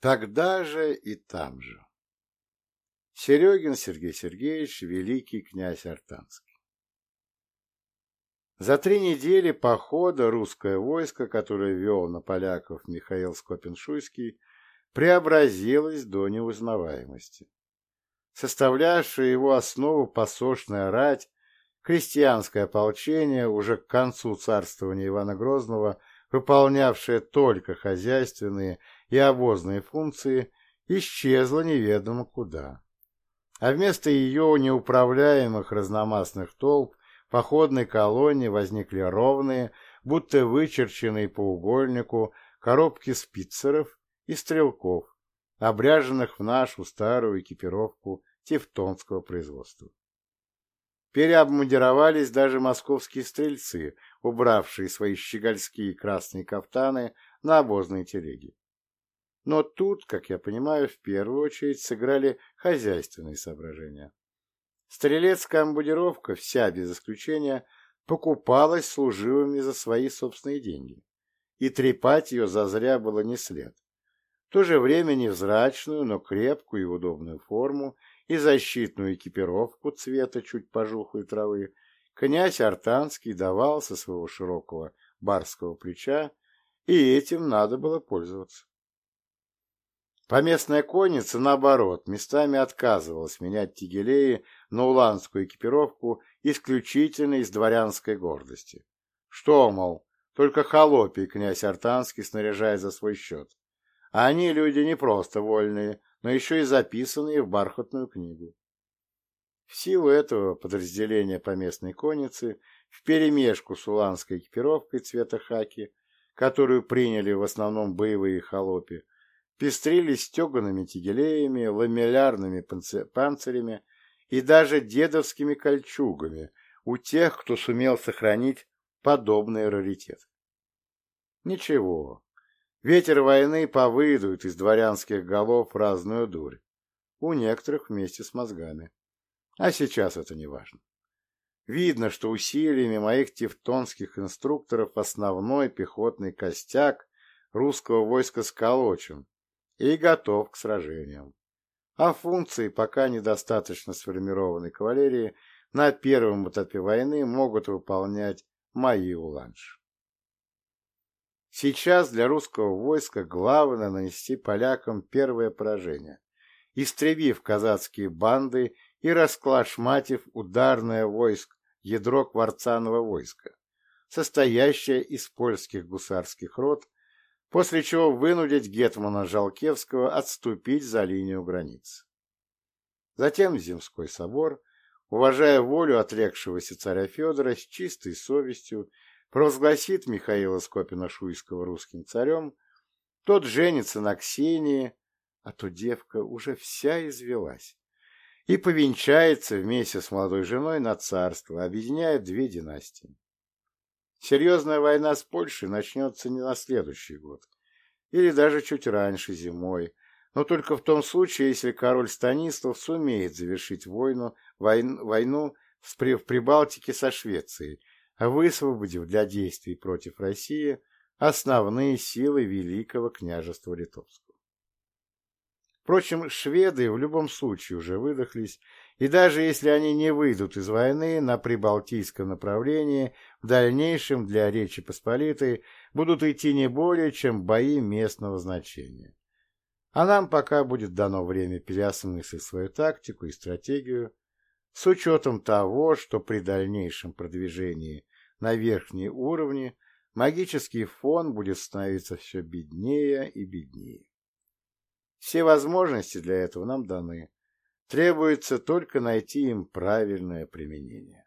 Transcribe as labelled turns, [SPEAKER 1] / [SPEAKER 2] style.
[SPEAKER 1] Тогда же и там же. Серегин Сергей Сергеевич, великий князь Артанский. За три недели похода русское войско, которое вел на поляков Михаил Скопин-Шуйский, преобразилось до неузнаваемости. Составлявшая его основу посошная рать, крестьянское ополчение, уже к концу царствования Ивана Грозного, выполнявшее только хозяйственные и обозные функции, исчезло неведомо куда а вместо ее неуправляемых разномастных толп походной колонне возникли ровные, будто вычерченные по угольнику, коробки спицеров и стрелков, обряженных в нашу старую экипировку тевтонского производства. Переобмундировались даже московские стрельцы, убравшие свои щегольские красные кафтаны на обозные телеги. Но тут, как я понимаю, в первую очередь сыграли хозяйственные соображения. Стрелецкая амбудировка, вся без исключения, покупалась служивыми за свои собственные деньги, и трепать ее зазря было не след. В то же время невзрачную, но крепкую и удобную форму и защитную экипировку цвета чуть пожухлой травы князь Артанский давал со своего широкого барского плеча, и этим надо было пользоваться. Поместная конница, наоборот, местами отказывалась менять тигелеи на уланскую экипировку исключительно из дворянской гордости. Что, мол, только холопий князь Артанский снаряжает за свой счет. А они люди не просто вольные, но еще и записанные в бархатную книгу. В силу этого подразделения поместной конницы вперемешку с уланской экипировкой цвета хаки, которую приняли в основном боевые холопи, пестрили стеганными тигелеями, ламеллярными панцирями и даже дедовскими кольчугами у тех, кто сумел сохранить подобный раритет. Ничего, ветер войны повыдует из дворянских голов разную дурь, у некоторых вместе с мозгами. А сейчас это не важно. Видно, что усилиями моих тевтонских инструкторов основной пехотный костяк русского войска сколочен, и готов к сражениям. А функции пока недостаточно сформированной кавалерии на первом этапе войны могут выполнять мои уланши. Сейчас для русского войска главное нанести полякам первое поражение, истребив казацкие банды и расклашматив ударное войск, ядро кварцанного войска, состоящее из польских гусарских рот после чего вынудить Гетмана Жалкевского отступить за линию границ. Затем Земской собор, уважая волю отрекшегося царя Федора, с чистой совестью провозгласит Михаила Скопина-Шуйского русским царем, тот женится на Ксении, а то девка уже вся извелась, и повенчается вместе с молодой женой на царство, объединяя две династии. Серьезная война с Польшей начнется не на следующий год, или даже чуть раньше, зимой, но только в том случае, если король Станислав сумеет завершить войну, войн, войну в Прибалтике со Швецией, высвободив для действий против России основные силы Великого княжества Литовского. Впрочем, шведы в любом случае уже выдохлись и даже если они не выйдут из войны на прибалтийском направлении, в дальнейшем для Речи Посполитой будут идти не более, чем бои местного значения. А нам пока будет дано время переосмыслить свою тактику и стратегию с учетом того, что при дальнейшем продвижении на верхние уровни магический фон будет становиться все беднее и беднее. Все возможности для этого нам даны, Требуется только найти им правильное применение.